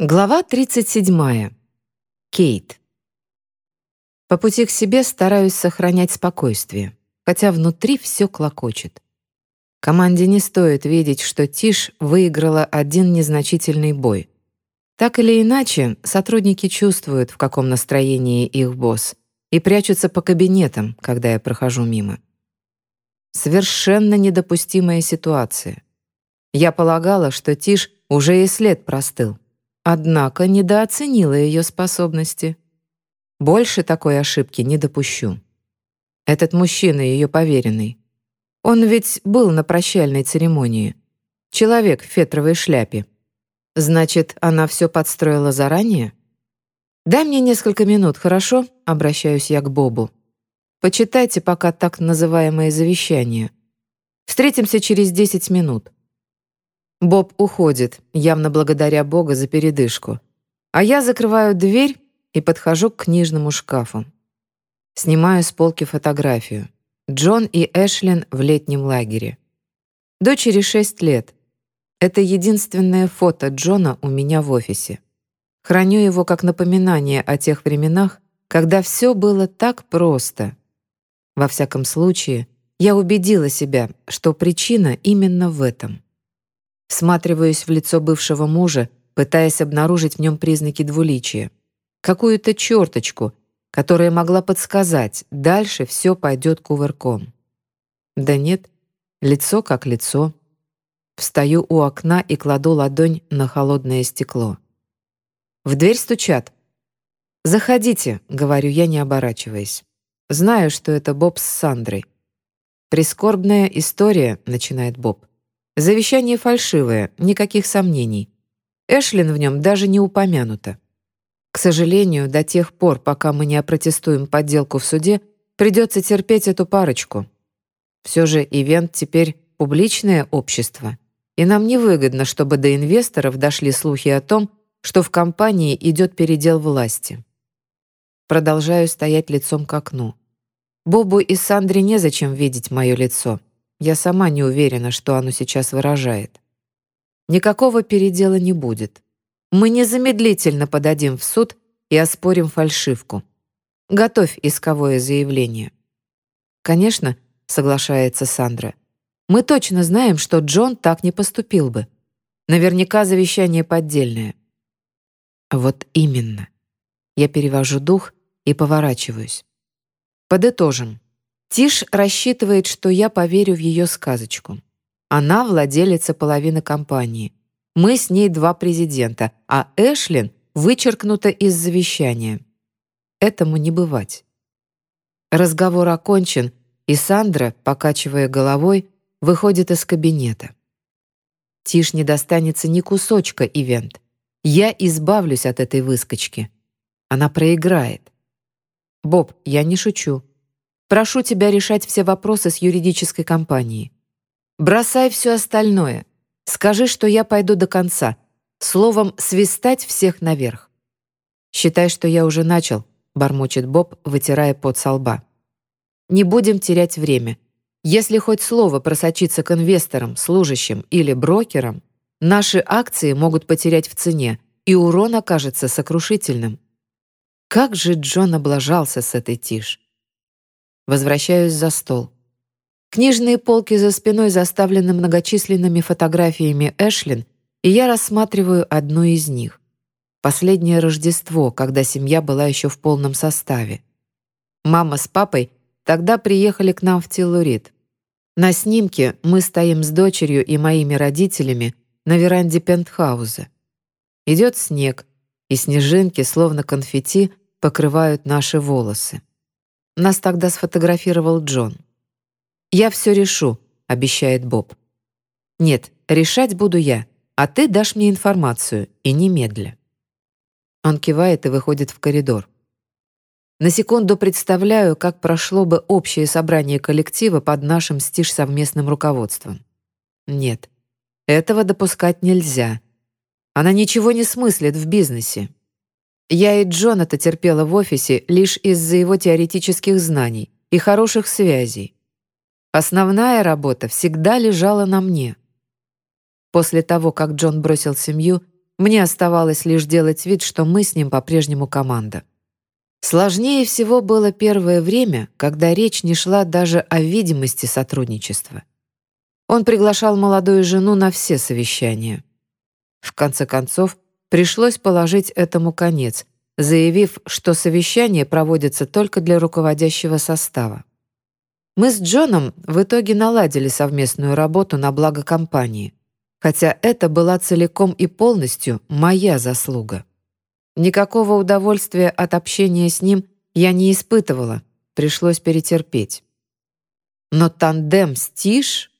Глава 37. Кейт. По пути к себе стараюсь сохранять спокойствие, хотя внутри все клокочет. Команде не стоит видеть, что Тиш выиграла один незначительный бой. Так или иначе, сотрудники чувствуют, в каком настроении их босс, и прячутся по кабинетам, когда я прохожу мимо. Совершенно недопустимая ситуация. Я полагала, что Тиш уже и след простыл. Однако недооценила ее способности. Больше такой ошибки не допущу. Этот мужчина ее поверенный. Он ведь был на прощальной церемонии. Человек в фетровой шляпе. Значит, она все подстроила заранее? «Дай мне несколько минут, хорошо?» — обращаюсь я к Бобу. «Почитайте пока так называемое завещание. Встретимся через десять минут». Боб уходит, явно благодаря Бога за передышку. А я закрываю дверь и подхожу к книжному шкафу. Снимаю с полки фотографию. Джон и Эшлин в летнем лагере. Дочери шесть лет. Это единственное фото Джона у меня в офисе. Храню его как напоминание о тех временах, когда все было так просто. Во всяком случае, я убедила себя, что причина именно в этом. Всматриваюсь в лицо бывшего мужа, пытаясь обнаружить в нем признаки двуличия. Какую-то черточку, которая могла подсказать, дальше все пойдет кувырком. Да нет, лицо как лицо. Встаю у окна и кладу ладонь на холодное стекло. В дверь стучат. «Заходите», — говорю я, не оборачиваясь. Знаю, что это Боб с Сандрой. «Прискорбная история», — начинает Боб. Завещание фальшивое, никаких сомнений. Эшлин в нем даже не упомянута. К сожалению, до тех пор, пока мы не опротестуем подделку в суде, придется терпеть эту парочку. Все же ивент теперь публичное общество, и нам невыгодно, чтобы до инвесторов дошли слухи о том, что в компании идет передел власти. Продолжаю стоять лицом к окну. Бобу и Сандре незачем видеть мое лицо. Я сама не уверена, что оно сейчас выражает. Никакого передела не будет. Мы незамедлительно подадим в суд и оспорим фальшивку. Готовь исковое заявление. Конечно, соглашается Сандра. Мы точно знаем, что Джон так не поступил бы. Наверняка завещание поддельное. Вот именно. Я перевожу дух и поворачиваюсь. Подытожим. Тиш рассчитывает, что я поверю в ее сказочку. Она владелица половины компании. Мы с ней два президента, а Эшлин вычеркнута из завещания. Этому не бывать. Разговор окончен, и Сандра, покачивая головой, выходит из кабинета. Тиш не достанется ни кусочка ивент. Я избавлюсь от этой выскочки. Она проиграет. Боб, я не шучу. Прошу тебя решать все вопросы с юридической компанией. Бросай все остальное. Скажи, что я пойду до конца. Словом, свистать всех наверх. Считай, что я уже начал, бормочет Боб, вытирая пот со лба. Не будем терять время. Если хоть слово просочится к инвесторам, служащим или брокерам, наши акции могут потерять в цене, и урон окажется сокрушительным. Как же Джон облажался с этой тишь. Возвращаюсь за стол. Книжные полки за спиной заставлены многочисленными фотографиями Эшлин, и я рассматриваю одну из них. Последнее Рождество, когда семья была еще в полном составе. Мама с папой тогда приехали к нам в Телурит. На снимке мы стоим с дочерью и моими родителями на веранде пентхауза. Идет снег, и снежинки, словно конфетти, покрывают наши волосы. Нас тогда сфотографировал Джон. «Я все решу», — обещает Боб. «Нет, решать буду я, а ты дашь мне информацию, и немедля». Он кивает и выходит в коридор. На секунду представляю, как прошло бы общее собрание коллектива под нашим стиш совместным руководством. Нет, этого допускать нельзя. Она ничего не смыслит в бизнесе, я и Джоната терпела в офисе лишь из-за его теоретических знаний и хороших связей. Основная работа всегда лежала на мне. После того, как Джон бросил семью, мне оставалось лишь делать вид, что мы с ним по-прежнему команда. Сложнее всего было первое время, когда речь не шла даже о видимости сотрудничества. Он приглашал молодую жену на все совещания. В конце концов, пришлось положить этому конец, заявив, что совещание проводится только для руководящего состава. Мы с Джоном в итоге наладили совместную работу на благо компании, хотя это была целиком и полностью моя заслуга. Никакого удовольствия от общения с ним я не испытывала, пришлось перетерпеть. Но тандем с Тиш?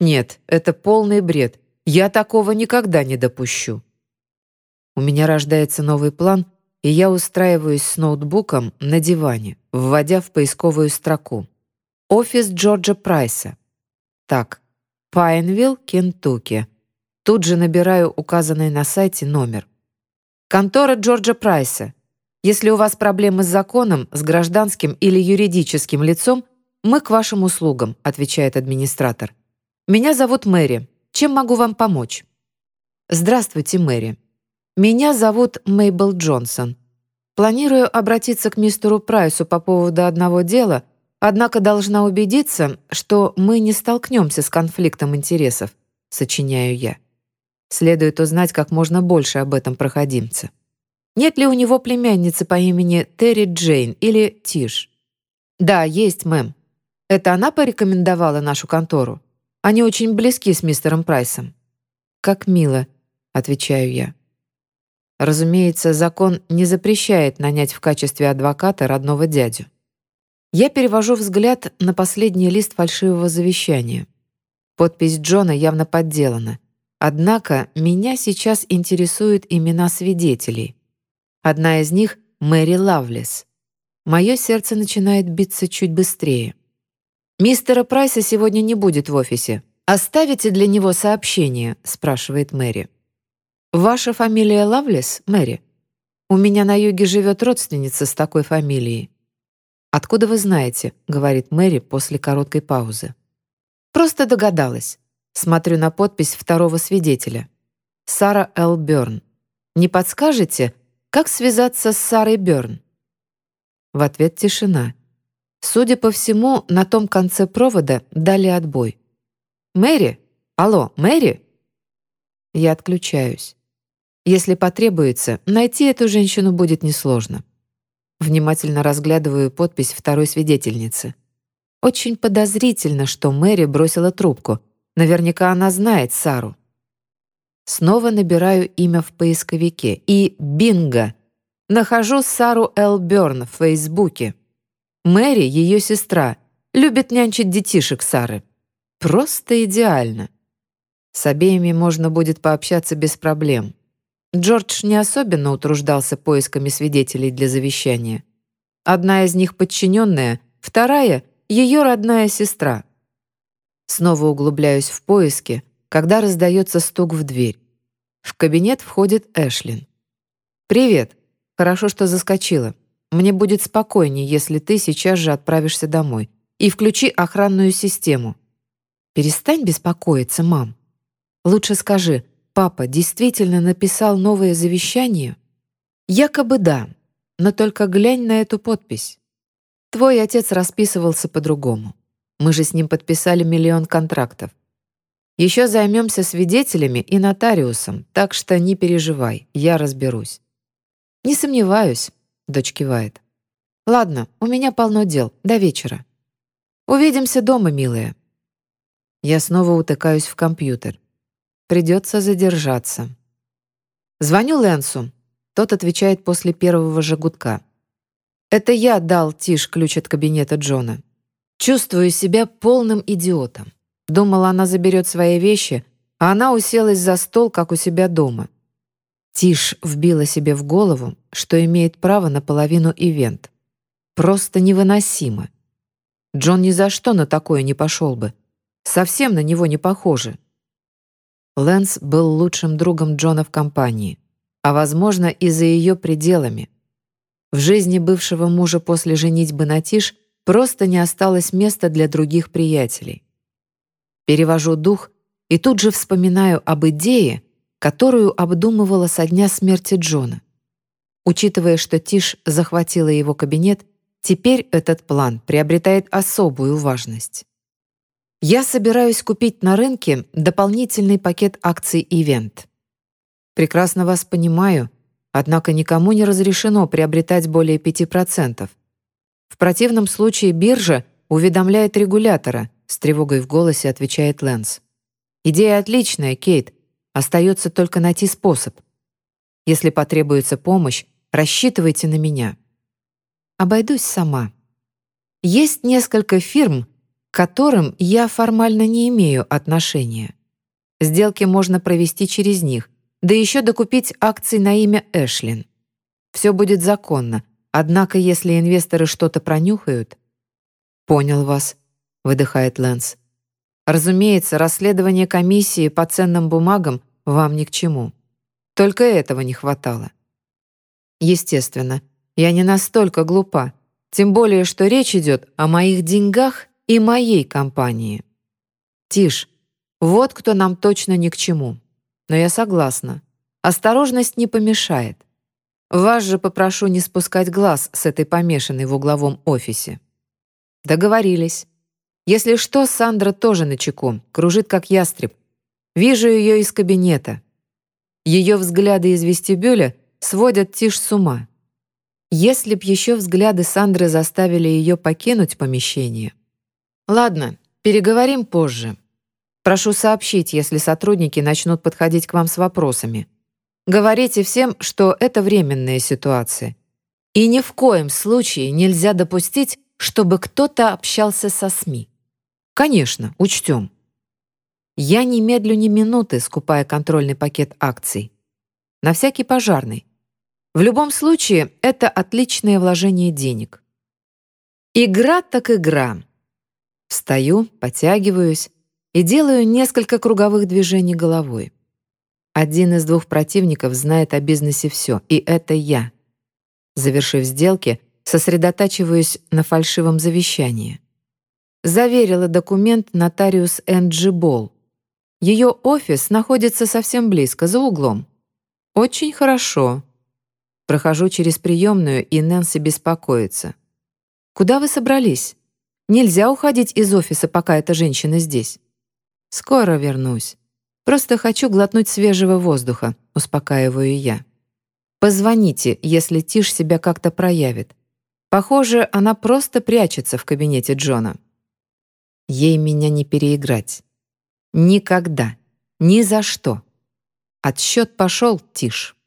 Нет, это полный бред. Я такого никогда не допущу. У меня рождается новый план, и я устраиваюсь с ноутбуком на диване, вводя в поисковую строку Офис Джорджа Прайса. Так, Пайнвилл, Кентукки. Тут же набираю указанный на сайте номер. Контора Джорджа Прайса. Если у вас проблемы с законом, с гражданским или юридическим лицом, мы к вашим услугам, отвечает администратор. Меня зовут Мэри. Чем могу вам помочь? Здравствуйте, Мэри. Меня зовут Мейбл Джонсон. Планирую обратиться к мистеру Прайсу по поводу одного дела — Однако должна убедиться, что мы не столкнемся с конфликтом интересов, сочиняю я. Следует узнать как можно больше об этом проходимце. Нет ли у него племянницы по имени Терри Джейн или Тиш? Да, есть, мэм. Это она порекомендовала нашу контору. Они очень близки с мистером Прайсом. Как мило, отвечаю я. Разумеется, закон не запрещает нанять в качестве адвоката родного дядю. Я перевожу взгляд на последний лист фальшивого завещания. Подпись Джона явно подделана. Однако меня сейчас интересуют имена свидетелей. Одна из них — Мэри Лавлес. Мое сердце начинает биться чуть быстрее. «Мистера Прайса сегодня не будет в офисе. Оставите для него сообщение?» — спрашивает Мэри. «Ваша фамилия Лавлес, Мэри? У меня на юге живет родственница с такой фамилией. «Откуда вы знаете?» — говорит Мэри после короткой паузы. «Просто догадалась. Смотрю на подпись второго свидетеля. Сара Л. Бёрн. Не подскажете, как связаться с Сарой Бёрн?» В ответ тишина. Судя по всему, на том конце провода дали отбой. «Мэри? Алло, Мэри?» Я отключаюсь. Если потребуется, найти эту женщину будет несложно. Внимательно разглядываю подпись второй свидетельницы. Очень подозрительно, что Мэри бросила трубку. Наверняка она знает Сару. Снова набираю имя в поисковике. И бинго! Нахожу Сару Эл Бёрн в Фейсбуке. Мэри, ее сестра, любит нянчить детишек Сары. Просто идеально. С обеими можно будет пообщаться без проблем. Джордж не особенно утруждался поисками свидетелей для завещания. Одна из них подчиненная, вторая — ее родная сестра. Снова углубляюсь в поиски, когда раздается стук в дверь. В кабинет входит Эшлин. «Привет. Хорошо, что заскочила. Мне будет спокойнее, если ты сейчас же отправишься домой. И включи охранную систему». «Перестань беспокоиться, мам. Лучше скажи, папа действительно написал новое завещание? Якобы да, но только глянь на эту подпись. Твой отец расписывался по-другому. Мы же с ним подписали миллион контрактов. Еще займемся свидетелями и нотариусом, так что не переживай, я разберусь. Не сомневаюсь, дочь кивает. Ладно, у меня полно дел, до вечера. Увидимся дома, милая. Я снова утыкаюсь в компьютер. Придется задержаться. Звоню Лэнсу. Тот отвечает после первого же гудка. Это я дал Тиш ключ от кабинета Джона. Чувствую себя полным идиотом. Думала, она заберет свои вещи, а она уселась за стол, как у себя дома. Тиш вбила себе в голову, что имеет право на половину ивент. Просто невыносимо. Джон ни за что на такое не пошел бы. Совсем на него не похоже. Лэнс был лучшим другом Джона в компании, а, возможно, и за ее пределами. В жизни бывшего мужа после женитьбы на Тиш просто не осталось места для других приятелей. Перевожу дух и тут же вспоминаю об идее, которую обдумывала со дня смерти Джона. Учитывая, что Тиш захватила его кабинет, теперь этот план приобретает особую важность. Я собираюсь купить на рынке дополнительный пакет акций «Ивент». Прекрасно вас понимаю, однако никому не разрешено приобретать более 5%. В противном случае биржа уведомляет регулятора, с тревогой в голосе отвечает Лэнс. Идея отличная, Кейт. Остается только найти способ. Если потребуется помощь, рассчитывайте на меня. Обойдусь сама. Есть несколько фирм, которым я формально не имею отношения. Сделки можно провести через них, да еще докупить акции на имя Эшлин. Все будет законно, однако если инвесторы что-то пронюхают... «Понял вас», — выдыхает Лэнс. «Разумеется, расследование комиссии по ценным бумагам вам ни к чему. Только этого не хватало». Естественно, я не настолько глупа, тем более, что речь идет о моих деньгах и моей компании. Тишь, вот кто нам точно ни к чему. Но я согласна. Осторожность не помешает. Вас же попрошу не спускать глаз с этой помешанной в угловом офисе. Договорились. Если что, Сандра тоже на чеку, кружит как ястреб. Вижу ее из кабинета. Ее взгляды из вестибюля сводят Тишь с ума. Если б еще взгляды Сандры заставили ее покинуть помещение, Ладно, переговорим позже. Прошу сообщить, если сотрудники начнут подходить к вам с вопросами. Говорите всем, что это временная ситуация. И ни в коем случае нельзя допустить, чтобы кто-то общался со СМИ. Конечно, учтем. Я не медлю ни минуты, скупая контрольный пакет акций. На всякий пожарный. В любом случае, это отличное вложение денег. Игра так игра. Встаю, потягиваюсь и делаю несколько круговых движений головой. Один из двух противников знает о бизнесе все, и это я. Завершив сделки, сосредотачиваюсь на фальшивом завещании. Заверила документ нотариус Энджи Болл. Ее офис находится совсем близко, за углом. Очень хорошо. Прохожу через приемную, и Нэнси беспокоится. «Куда вы собрались?» Нельзя уходить из офиса, пока эта женщина здесь. Скоро вернусь. Просто хочу глотнуть свежего воздуха, успокаиваю я. Позвоните, если Тиш себя как-то проявит. Похоже, она просто прячется в кабинете Джона. Ей меня не переиграть. Никогда. Ни за что. Отсчет пошел, Тиш.